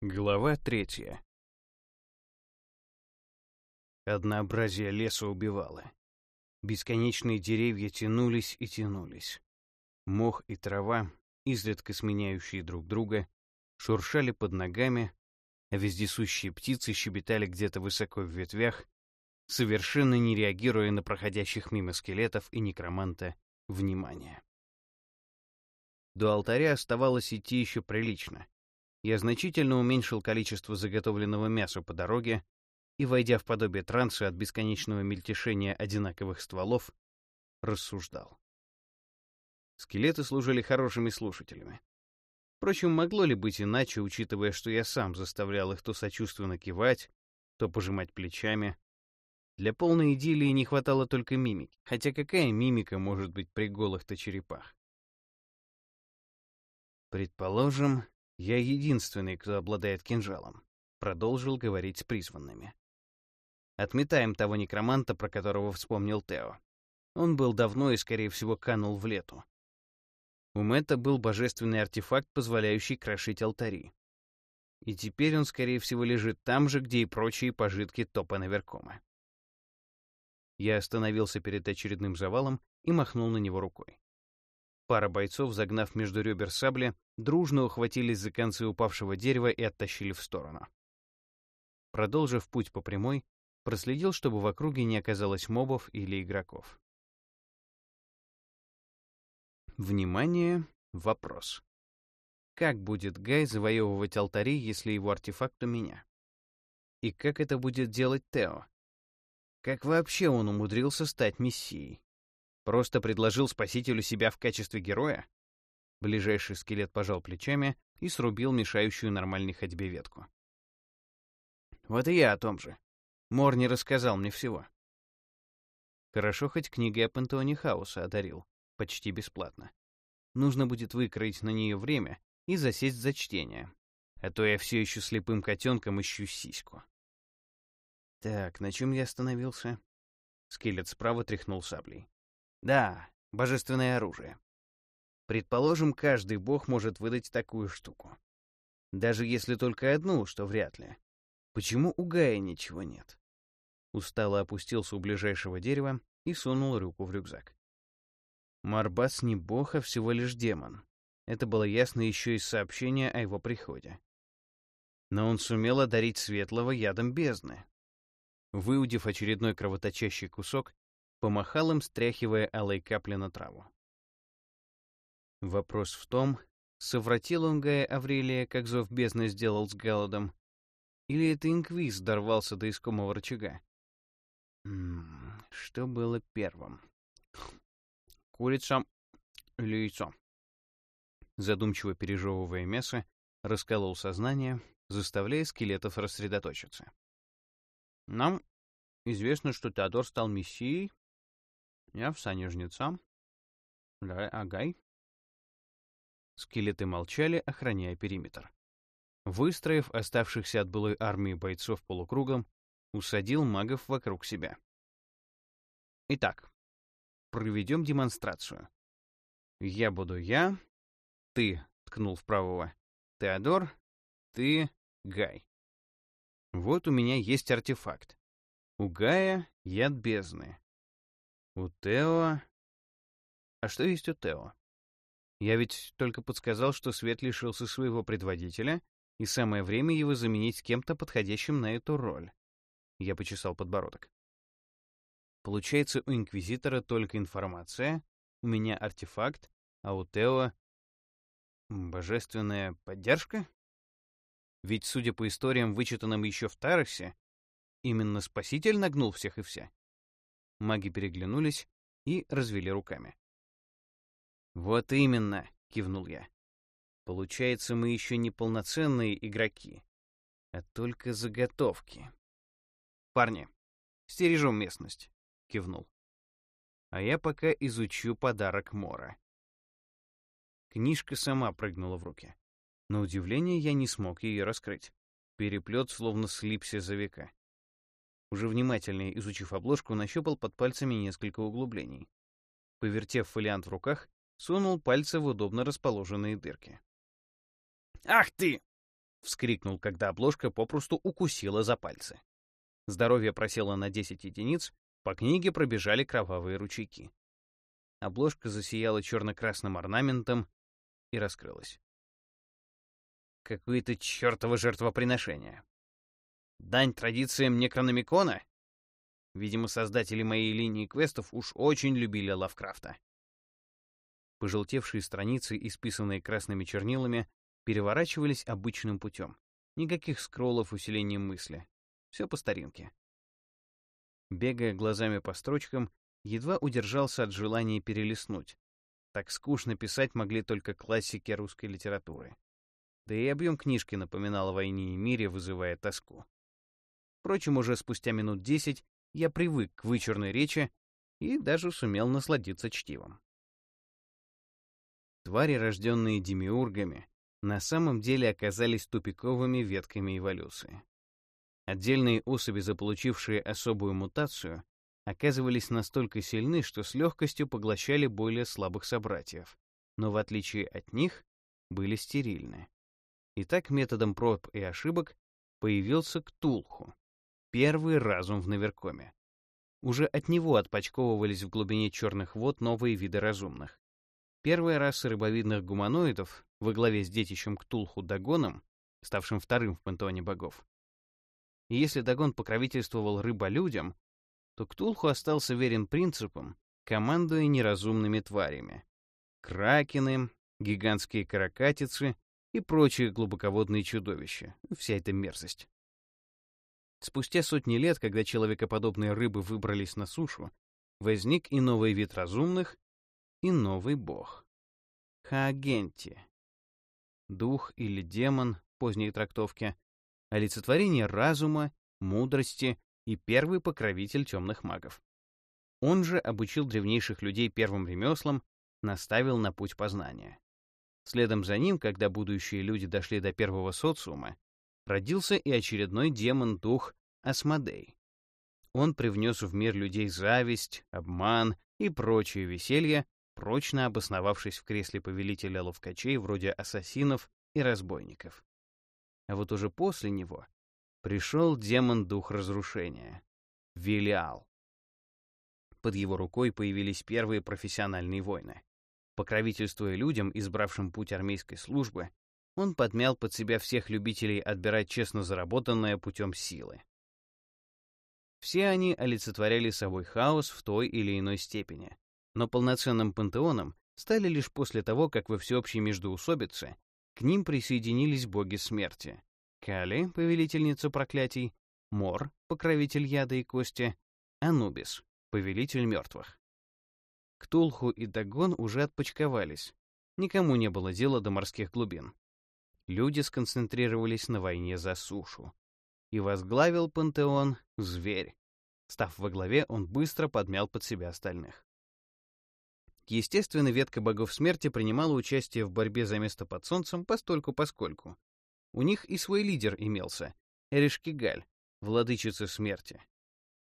Глава третья. Однообразие леса убивало. Бесконечные деревья тянулись и тянулись. Мох и трава, изредка сменяющие друг друга, шуршали под ногами, а вездесущие птицы щебетали где-то высоко в ветвях, совершенно не реагируя на проходящих мимо скелетов и некроманта внимание. До алтаря оставалось идти еще прилично — я значительно уменьшил количество заготовленного мяса по дороге и, войдя в подобие транса от бесконечного мельтешения одинаковых стволов, рассуждал. Скелеты служили хорошими слушателями. Впрочем, могло ли быть иначе, учитывая, что я сам заставлял их то сочувственно кивать, то пожимать плечами. Для полной идиллии не хватало только мимики, хотя какая мимика может быть при голых-то черепах? Предположим, «Я единственный, кто обладает кинжалом», — продолжил говорить с призванными. «Отметаем того некроманта, про которого вспомнил Тео. Он был давно и, скорее всего, канул в лету. У Мэтта был божественный артефакт, позволяющий крошить алтари. И теперь он, скорее всего, лежит там же, где и прочие пожитки топа наверкома. Я остановился перед очередным завалом и махнул на него рукой. Пара бойцов, загнав между ребер сабли, дружно ухватились за концы упавшего дерева и оттащили в сторону. Продолжив путь по прямой, проследил, чтобы в округе не оказалось мобов или игроков. Внимание, вопрос. Как будет Гай завоевывать алтари, если его артефакт у меня? И как это будет делать Тео? Как вообще он умудрился стать мессией? Просто предложил спасителю себя в качестве героя? Ближайший скелет пожал плечами и срубил мешающую нормальной ходьбе ветку. Вот и я о том же. Мор не рассказал мне всего. Хорошо, хоть книга о пантеоне хаоса одарил. Почти бесплатно. Нужно будет выкроить на нее время и засесть за чтение. А то я все еще слепым котенком ищу сиську. Так, на чем я остановился? Скелет справа тряхнул саблей. Да, божественное оружие. Предположим, каждый бог может выдать такую штуку. Даже если только одну, что вряд ли. Почему у Гая ничего нет? Устало опустился у ближайшего дерева и сунул руку в рюкзак. Марбас не бог, а всего лишь демон. Это было ясно еще из сообщения о его приходе. Но он сумел одарить Светлого ядом бездны. Выудив очередной кровоточащий кусок, помахал им, стряхивая алой капли на траву. Вопрос в том, совратил он Гая Аврелия, как зов бездны сделал с Галладом, или это инквиз дорвался до искомого рычага? М -м, что было первым? Курица или яйцо? Задумчиво пережевывая мясо, расколол сознание, заставляя скелетов рассредоточиться. Нам известно, что Теодор стал мессией, я в сане жнеца. Да, агай. Скелеты молчали, охраняя периметр. Выстроив оставшихся от былой армии бойцов полукругом, усадил магов вокруг себя. Итак, проведем демонстрацию. Я буду я, ты, ткнул в правого, Теодор, ты, Гай. Вот у меня есть артефакт. У Гая яд бездны. У Тео... А что есть у Тео? Я ведь только подсказал, что Свет лишился своего предводителя, и самое время его заменить кем-то подходящим на эту роль. Я почесал подбородок. Получается, у Инквизитора только информация, у меня артефакт, а у Тео... Божественная поддержка? Ведь, судя по историям, вычитанным еще в Таросе, именно Спаситель нагнул всех и вся. Маги переглянулись и развели руками. «Вот именно», — кивнул я. «Получается, мы еще не полноценные игроки, а только заготовки». «Парни, стережем местность», — кивнул. «А я пока изучу подарок Мора». Книжка сама прыгнула в руки. На удивление я не смог ее раскрыть. Переплет словно слипся за века. Уже внимательнее изучив обложку, нащупал под пальцами несколько углублений. Повертев фолиант в руках, сунул пальцы в удобно расположенные дырки. «Ах ты!» — вскрикнул, когда обложка попросту укусила за пальцы. Здоровье просело на 10 единиц, по книге пробежали кровавые ручейки. Обложка засияла черно-красным орнаментом и раскрылась. Какое-то чертово жертвоприношение. Дань традициям Некрономикона? Видимо, создатели моей линии квестов уж очень любили Лавкрафта. Пожелтевшие страницы, исписанные красными чернилами, переворачивались обычным путем. Никаких скроллов усиления мысли. Все по старинке. Бегая глазами по строчкам, едва удержался от желания перелистнуть. Так скучно писать могли только классики русской литературы. Да и объем книжки напоминал о войне и мире, вызывая тоску. Впрочем, уже спустя минут десять я привык к вычурной речи и даже сумел насладиться чтивом. Твари, рожденные демиургами, на самом деле оказались тупиковыми ветками эволюции. Отдельные особи, заполучившие особую мутацию, оказывались настолько сильны, что с легкостью поглощали более слабых собратьев, но в отличие от них были стерильны. И так методом проб и ошибок появился Ктулху, первый разум в Наверкоме. Уже от него отпочковывались в глубине черных вод новые виды разумных. Первая раса рыбовидных гуманоидов во главе с детищем Ктулху Дагоном, ставшим вторым в пантеоне богов, и если Дагон покровительствовал рыболюдям, то Ктулху остался верен принципам, командуя неразумными тварями. Кракены, гигантские каракатицы и прочие глубоководные чудовища. Вся эта мерзость. Спустя сотни лет, когда человекоподобные рыбы выбрались на сушу, возник и новый вид разумных, и новый бог. Хаагенти. Дух или демон поздней трактовке, олицетворение разума, мудрости и первый покровитель темных магов. Он же обучил древнейших людей первым ремеслам, наставил на путь познания. Следом за ним, когда будущие люди дошли до первого социума, родился и очередной демон-дух Асмодей. Он привнес в мир людей зависть, обман и прочее веселье, прочно обосновавшись в кресле повелителя ловкачей вроде ассасинов и разбойников. А вот уже после него пришел демон-дух разрушения — Велиал. Под его рукой появились первые профессиональные войны. Покровительствуя людям, избравшим путь армейской службы, он подмял под себя всех любителей отбирать честно заработанное путем силы. Все они олицетворяли собой хаос в той или иной степени, но полноценным пантеоном стали лишь после того, как во всеобщей междоусобице к ним присоединились боги смерти. Кали, повелительница проклятий, Мор, покровитель яда и кости, Анубис, повелитель мертвых. Ктулху и Дагон уже отпочковались. Никому не было дела до морских глубин. Люди сконцентрировались на войне за сушу. И возглавил пантеон зверь. Став во главе, он быстро подмял под себя остальных. Естественно, ветка богов смерти принимала участие в борьбе за место под солнцем постольку-поскольку. У них и свой лидер имелся — Эришкигаль, владычица смерти,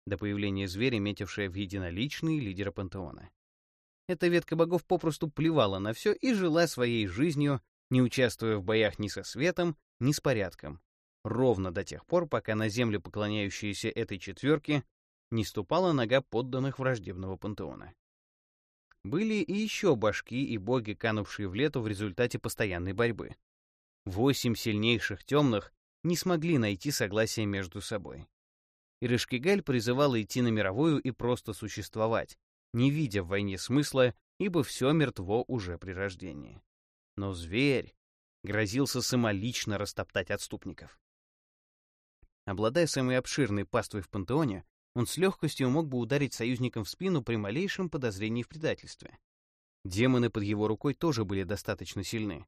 до появления зверя, метившая в единоличный лидера пантеона. Эта ветка богов попросту плевала на все и жила своей жизнью, не участвуя в боях ни со светом, ни с порядком, ровно до тех пор, пока на землю поклоняющиеся этой четверке не ступала нога подданных враждебного пантеона. Были и еще башки и боги, канувшие в лету в результате постоянной борьбы. Восемь сильнейших темных не смогли найти согласия между собой. И Рышкигаль призывала идти на мировую и просто существовать, не видя в войне смысла, ибо все мертво уже при рождении. Но зверь грозился самолично растоптать отступников. Обладая самой обширной паствой в пантеоне, он с легкостью мог бы ударить союзникам в спину при малейшем подозрении в предательстве. Демоны под его рукой тоже были достаточно сильны.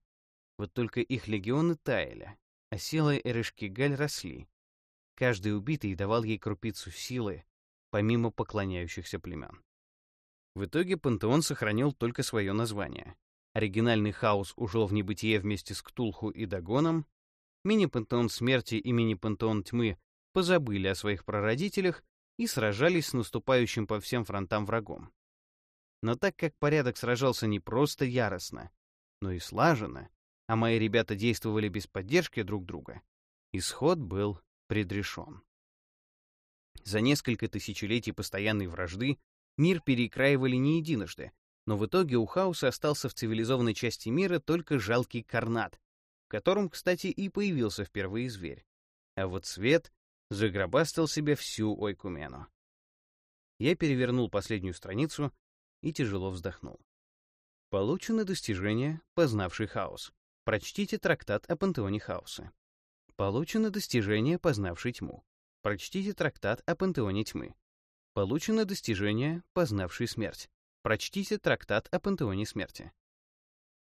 Вот только их легионы таяли, а силы Эрышкигаль росли. Каждый убитый давал ей крупицу силы, помимо поклоняющихся племен. В итоге пантеон сохранил только свое название. Оригинальный хаос ушел в небытие вместе с Ктулху и Дагоном, мини-пантеон смерти и мини-пантеон тьмы позабыли о своих прародителях и сражались с наступающим по всем фронтам врагом. Но так как порядок сражался не просто яростно, но и слаженно, а мои ребята действовали без поддержки друг друга, исход был предрешен. За несколько тысячелетий постоянной вражды мир перекраивали не единожды, но в итоге у хаоса остался в цивилизованной части мира только жалкий карнат, в котором, кстати, и появился впервые зверь. А вот свет загробастал себе всю Ойкумену. Я перевернул последнюю страницу и тяжело вздохнул. Получено достижение, познавший хаос. Прочтите трактат о пантеоне хаоса. Получено достижение, познавший тьму. Прочтите трактат о пантеоне тьмы. Получено достижение, познавший смерть. Прочтите трактат о пантеоне смерти.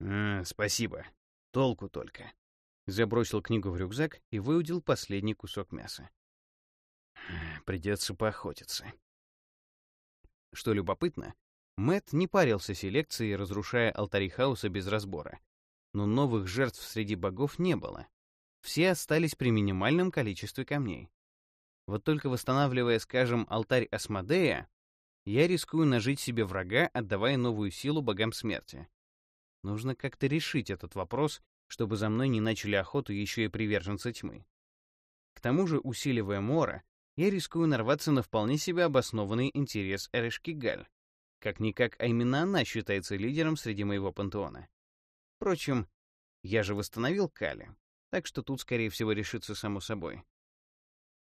«А, спасибо. Толку только». Забросил книгу в рюкзак и выудил последний кусок мяса. Придется поохотиться. Что любопытно, Мэт не парился селекцией, разрушая алтари хаоса без разбора. Но новых жертв среди богов не было. Все остались при минимальном количестве камней. Вот только восстанавливая, скажем, алтарь Асмодея, я рискую нажить себе врага, отдавая новую силу богам смерти. Нужно как-то решить этот вопрос, чтобы за мной не начали охоту еще и приверженцы тьмы. К тому же, усиливая Мора, я рискую нарваться на вполне себе обоснованный интерес Эрешкигаль. Как-никак, а именно она считается лидером среди моего пантеона. Впрочем, я же восстановил Кали, так что тут, скорее всего, решится само собой.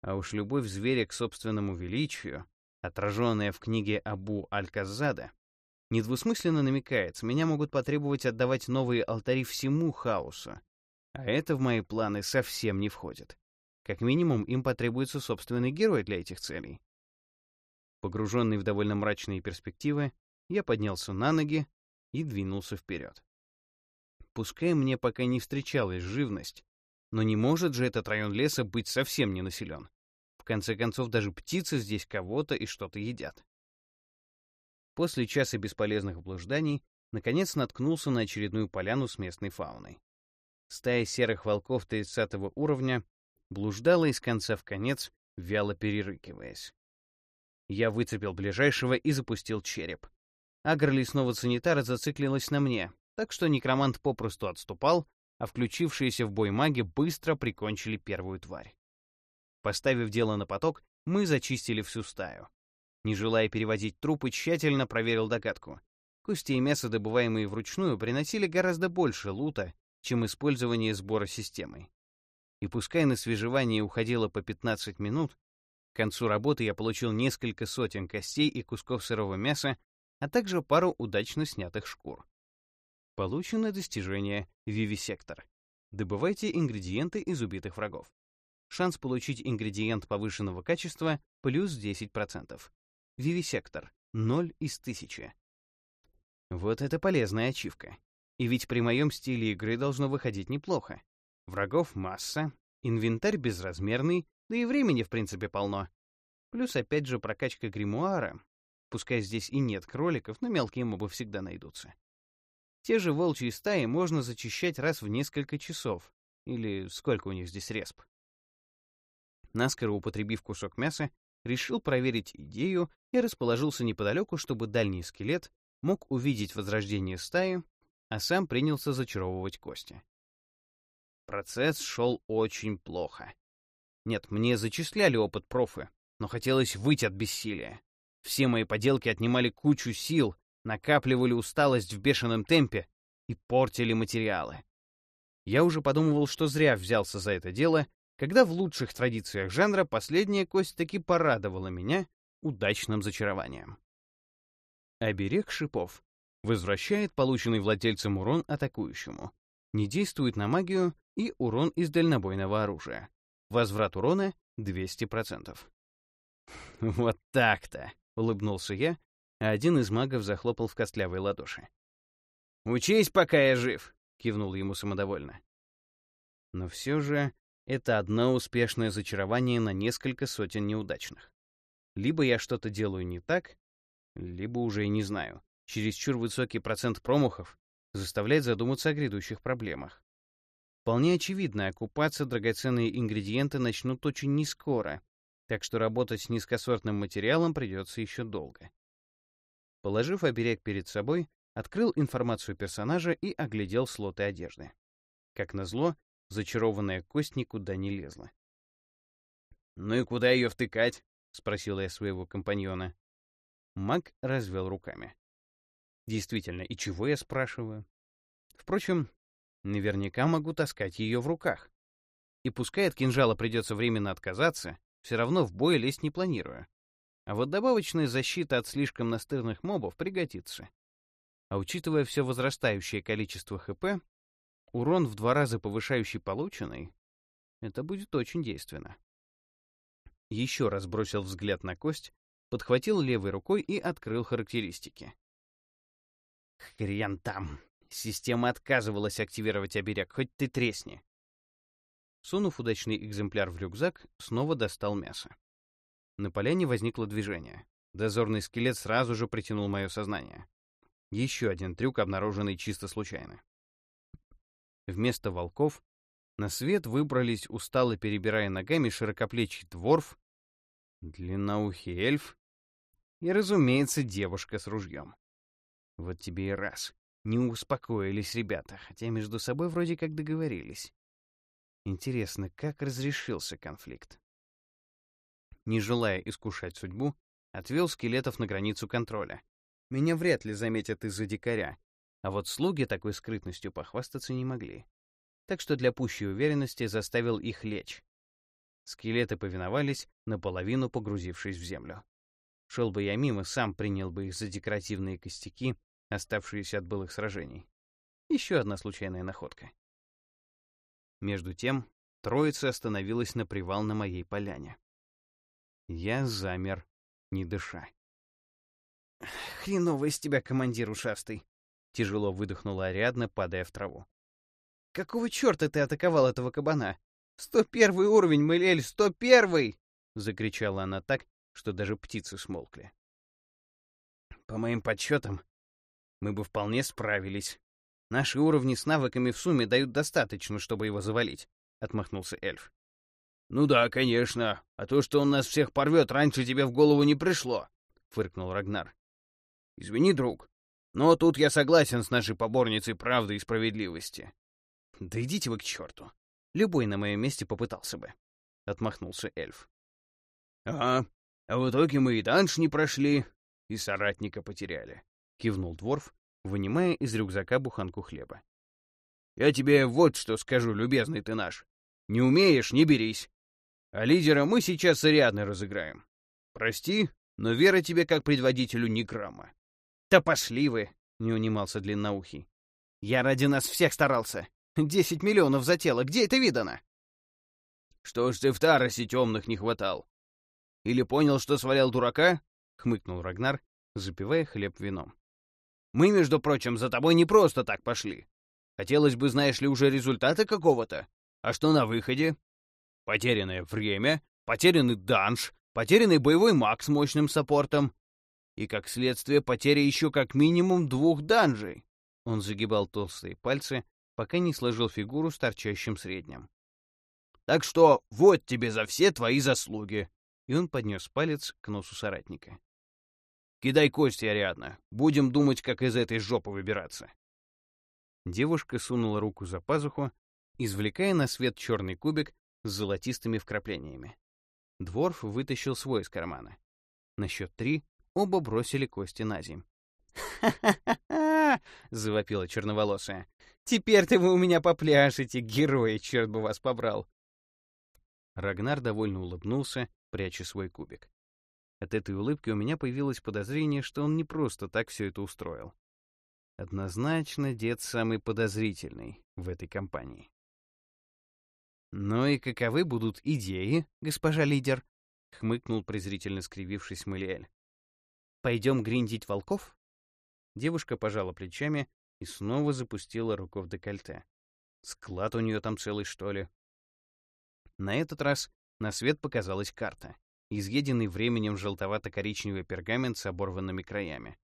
А уж любовь зверя к собственному величию, отраженная в книге Абу Аль-Каззада, недвусмысленно намекает, меня могут потребовать отдавать новые алтари всему хаосу, а это в мои планы совсем не входит. Как минимум, им потребуется собственный герой для этих целей. Погруженный в довольно мрачные перспективы, я поднялся на ноги и двинулся вперед. Пускай мне пока не встречалась живность, но не может же этот район леса быть совсем не населен. Конце концов, даже птицы здесь кого-то и что-то едят. После часа бесполезных блужданий, наконец наткнулся на очередную поляну с местной фауной. Стая серых волков 30 уровня блуждала из конца в конец, вяло перерыкиваясь. Я выцепил ближайшего и запустил череп. Агр лесного санитара зациклилась на мне, так что некромант попросту отступал, а включившиеся в бой маги быстро прикончили первую тварь. Поставив дело на поток, мы зачистили всю стаю. Не желая переводить трупы, тщательно проверил догадку. Кости и мясо, добываемые вручную, приносили гораздо больше лута, чем использование сбора системой. И пускай на свежевание уходило по 15 минут, к концу работы я получил несколько сотен костей и кусков сырого мяса, а также пару удачно снятых шкур. Получено достижение Вивисектор. Добывайте ингредиенты из убитых врагов. Шанс получить ингредиент повышенного качества плюс 10%. Вивисектор 0 из 1000. Вот это полезная ачивка. И ведь при моем стиле игры должно выходить неплохо. Врагов масса, инвентарь безразмерный, да и времени, в принципе, полно. Плюс, опять же, прокачка гримуара. Пускай здесь и нет кроликов, но мелкие мобы всегда найдутся. Те же волчьи стаи можно зачищать раз в несколько часов. Или сколько у них здесь респ. Наскоро употребив кусок мяса, решил проверить идею и расположился неподалеку, чтобы дальний скелет мог увидеть возрождение стаи, а сам принялся зачаровывать кости. Процесс шел очень плохо. Нет, мне зачисляли опыт профы, но хотелось выйти от бессилия. Все мои поделки отнимали кучу сил, накапливали усталость в бешеном темпе и портили материалы. Я уже подумывал, что зря взялся за это дело, когда в лучших традициях жанра последняя кость таки порадовала меня удачным зачарованием. Оберег шипов возвращает полученный владельцем урон атакующему, не действует на магию и урон из дальнобойного оружия. Возврат урона 200%. «Вот так-то!» — улыбнулся я, а один из магов захлопал в костлявой ладоши. «Учись, пока я жив!» — кивнул ему самодовольно. Но все же это одно успешное зачарование на несколько сотен неудачных. Либо я что-то делаю не так, либо уже и не знаю. Чересчур высокий процент промахов заставляет задуматься о грядущих проблемах. Вполне очевидно, оккупаться драгоценные ингредиенты начнут очень нескоро, так что работать с низкосортным материалом придется еще долго. Положив оберег перед собой, открыл информацию персонажа и оглядел слоты одежды. Как назло, зачарованная кость никуда не лезла. «Ну и куда ее втыкать?» — спросила я своего компаньона. Маг развел руками. Действительно, и чего я спрашиваю? Впрочем, наверняка могу таскать ее в руках. И пускай от кинжала придется временно отказаться, все равно в бой лезть не планирую. А вот добавочная защита от слишком настырных мобов пригодится. А учитывая все возрастающее количество ХП, урон в два раза повышающий полученный, это будет очень действенно. Еще раз бросил взгляд на кость, подхватил левой рукой и открыл характеристики. Хрен там. Система отказывалась активировать оберег, хоть ты тресни. Сунув удачный экземпляр в рюкзак, снова достал мясо. На поляне возникло движение. Дозорный скелет сразу же притянул мое сознание. Еще один трюк, обнаруженный чисто случайно. Вместо волков на свет выбрались, устало перебирая ногами, широкоплечий дворф, длинноухий эльф и, разумеется, девушка с ружьем. Вот тебе и раз. Не успокоились ребята, хотя между собой вроде как договорились. Интересно, как разрешился конфликт? Не желая искушать судьбу, отвел скелетов на границу контроля. Меня вряд ли заметят из-за дикаря, а вот слуги такой скрытностью похвастаться не могли. Так что для пущей уверенности заставил их лечь. Скелеты повиновались, наполовину погрузившись в землю. Шел бы я мимо, сам принял бы их за декоративные костяки, оставшиеся от былых сражений. Еще одна случайная находка. Между тем, троица остановилась на привал на моей поляне. Я замер, не дыша. «Хреново из тебя, командир ушастый!» — тяжело выдохнула Ариадна, падая в траву. «Какого черта ты атаковал этого кабана? Сто первый уровень, Мэлель, сто первый!» — закричала она так, что даже птицы смолкли. По моим подсчетам, мы бы вполне справились. Наши уровни с навыками в сумме дают достаточно, чтобы его завалить, — отмахнулся эльф. «Ну да, конечно. А то, что он нас всех порвет, раньше тебе в голову не пришло», — фыркнул Рагнар. «Извини, друг, но тут я согласен с нашей поборницей правды и справедливости». «Да идите вы к черту. Любой на моем месте попытался бы», — отмахнулся эльф. «Ага, а в итоге мы и данж не прошли, и соратника потеряли», — кивнул Дворф, вынимая из рюкзака буханку хлеба. «Я тебе вот что скажу, любезный ты наш. Не умеешь — не берись. А лидера мы сейчас рядно разыграем. Прости, но вера тебе как предводителю не грамма». «Да пошли вы!» — не унимался длинноухий. «Я ради нас всех старался. Десять миллионов за тело. Где это видано?» «Что ж ты в Таросе темных не хватал? Или понял, что свалял дурака?» — хмыкнул Рагнар, запивая хлеб вином. «Мы, между прочим, за тобой не просто так пошли. Хотелось бы, знаешь ли, уже результата какого-то. А что на выходе? Потерянное время, потерянный данж, потерянный боевой маг с мощным саппортом. И, как следствие, потеря еще как минимум двух данжей». Он загибал толстые пальцы, пока не сложил фигуру с торчащим средним. «Так что вот тебе за все твои заслуги и он поднес палец к носу соратника. «Кидай кости, Ариадна. Будем думать, как из этой жопы выбираться». Девушка сунула руку за пазуху, извлекая на свет черный кубик с золотистыми вкраплениями. Дворф вытащил свой из кармана. На счет три оба бросили кости на земь. «Ха-ха-ха!» — завопила черноволосая. «Теперь-то вы у меня попляшете, герои, черт бы вас побрал!» Рагнар довольно улыбнулся, пряча свой кубик. От этой улыбки у меня появилось подозрение, что он не просто так все это устроил. Однозначно, дед самый подозрительный в этой компании. «Ну и каковы будут идеи, госпожа лидер?» — хмыкнул презрительно скривившись Малиэль. «Пойдем гриндить волков?» Девушка пожала плечами и снова запустила руку в декольте. Склад у нее там целый, что ли? На этот раз на свет показалась карта, изъеденный временем желтовато-коричневый пергамент с оборванными краями.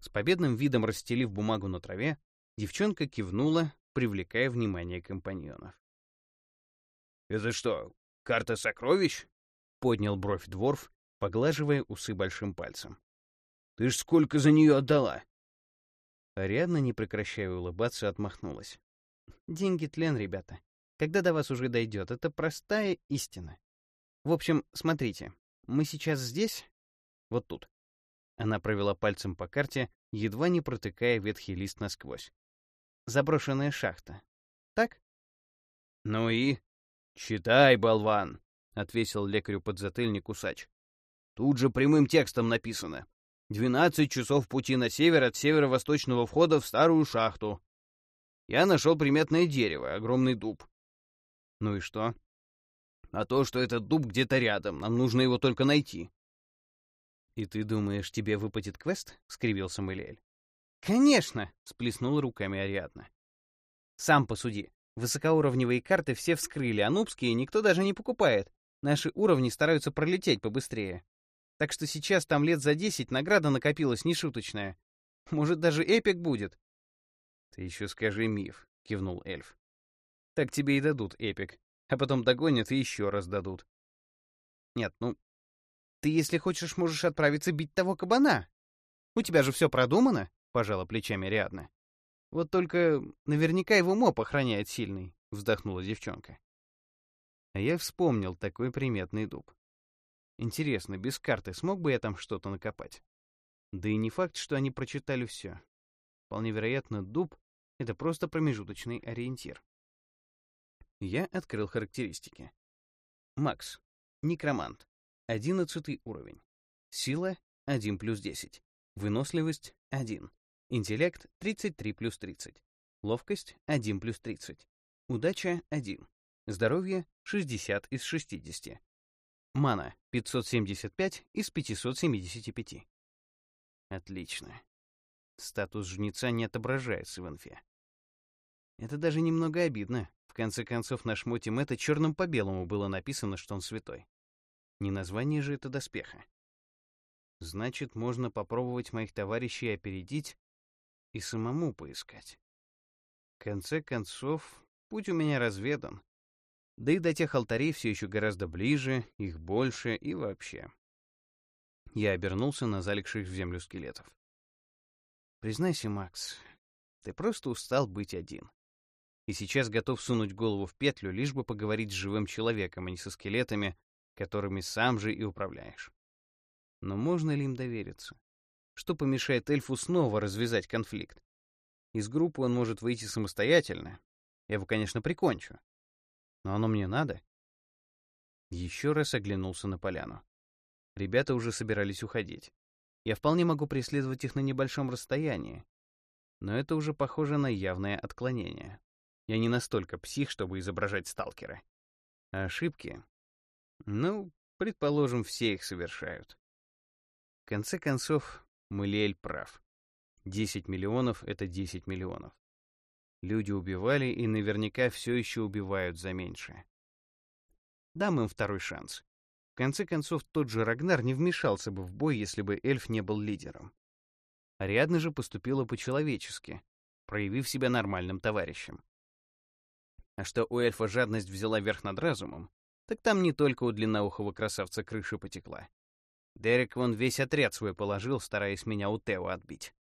С победным видом расстелив бумагу на траве, девчонка кивнула, привлекая внимание компаньонов. «Это что, карта сокровищ?» — поднял бровь Дворф, поглаживая усы большим пальцем. «Ты ж сколько за нее отдала?» Ариадна, не прекращая улыбаться, отмахнулась. Деньги тлен, ребята. Когда до вас уже дойдет, это простая истина. В общем, смотрите, мы сейчас здесь, вот тут. Она провела пальцем по карте, едва не протыкая ветхий лист насквозь. Заброшенная шахта. Так? Ну и? Читай, болван, отвесил лекарю подзатыльник усач. Тут же прямым текстом написано. Двенадцать часов пути на север от северо-восточного входа в старую шахту. Я нашел приметное дерево, огромный дуб. Ну и что? А то, что этот дуб где-то рядом, нам нужно его только найти. «И ты думаешь, тебе выпадет квест?» — скривился Мэлиэль. «Конечно!» — сплеснула руками Ариадна. «Сам посуди. Высокоуровневые карты все вскрыли, а нубские никто даже не покупает. Наши уровни стараются пролететь побыстрее. Так что сейчас там лет за десять награда накопилась нешуточная. Может, даже эпик будет. Ты еще скажи миф, кивнул эльф. Так тебе и дадут эпик, а потом догонят и еще раз дадут. Нет, ну, ты, если хочешь, можешь отправиться бить того кабана. У тебя же все продумано, пожала плечами Риадна. Вот только наверняка его моп охраняет сильный, вздохнула девчонка. А я вспомнил такой приметный дуб. Интересно, без карты смог бы я там что-то накопать? Да и не факт, что они прочитали все. Вполне вероятно, дуб — это просто промежуточный ориентир. Я открыл характеристики. Макс. Некромант. 11 уровень. Сила — 1 плюс 10. Выносливость — 1. Интеллект — 33 плюс 30. Ловкость — 1 плюс 30. Удача — 1. Здоровье — 60 из 60. Мана — 575 из 575. Отлично. Статус жнеца не отображается в инфе. Это даже немного обидно. В конце концов, на шмоте Мэтта черным по белому было написано, что он святой. Не название же это доспеха. Значит, можно попробовать моих товарищей опередить и самому поискать. В конце концов, путь у меня разведан. Да и до тех алтарей все еще гораздо ближе, их больше и вообще. Я обернулся на залегших в землю скелетов. Признайся, Макс, ты просто устал быть один. И сейчас готов сунуть голову в петлю, лишь бы поговорить с живым человеком, а не со скелетами, которыми сам же и управляешь. Но можно ли им довериться? Что помешает эльфу снова развязать конфликт? Из группы он может выйти самостоятельно. Я его, конечно, прикончу. Но оно мне надо. Еще раз оглянулся на поляну. Ребята уже собирались уходить. Я вполне могу преследовать их на небольшом расстоянии. Но это уже похоже на явное отклонение. Я не настолько псих, чтобы изображать сталкера. А ошибки? Ну, предположим, все их совершают. В конце концов, Мылель прав. 10 миллионов — это 10 миллионов. Люди убивали и наверняка все еще убивают за меньшее. Дам им второй шанс. В конце концов, тот же Рагнар не вмешался бы в бой, если бы эльф не был лидером. Ариадна же поступила по-человечески, проявив себя нормальным товарищем. А что у эльфа жадность взяла верх над разумом, так там не только у длинноухого красавца крыша потекла. Дерек вон весь отряд свой положил, стараясь меня у Тео отбить.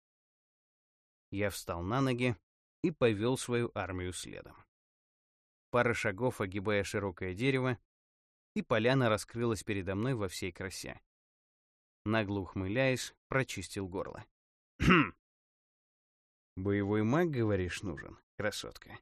Я встал на ноги, и повел свою армию следом. Пара шагов, огибая широкое дерево, и поляна раскрылась передо мной во всей красе. Нагло ухмыляясь, прочистил горло. «Хм! Боевой маг, говоришь, нужен, красотка?»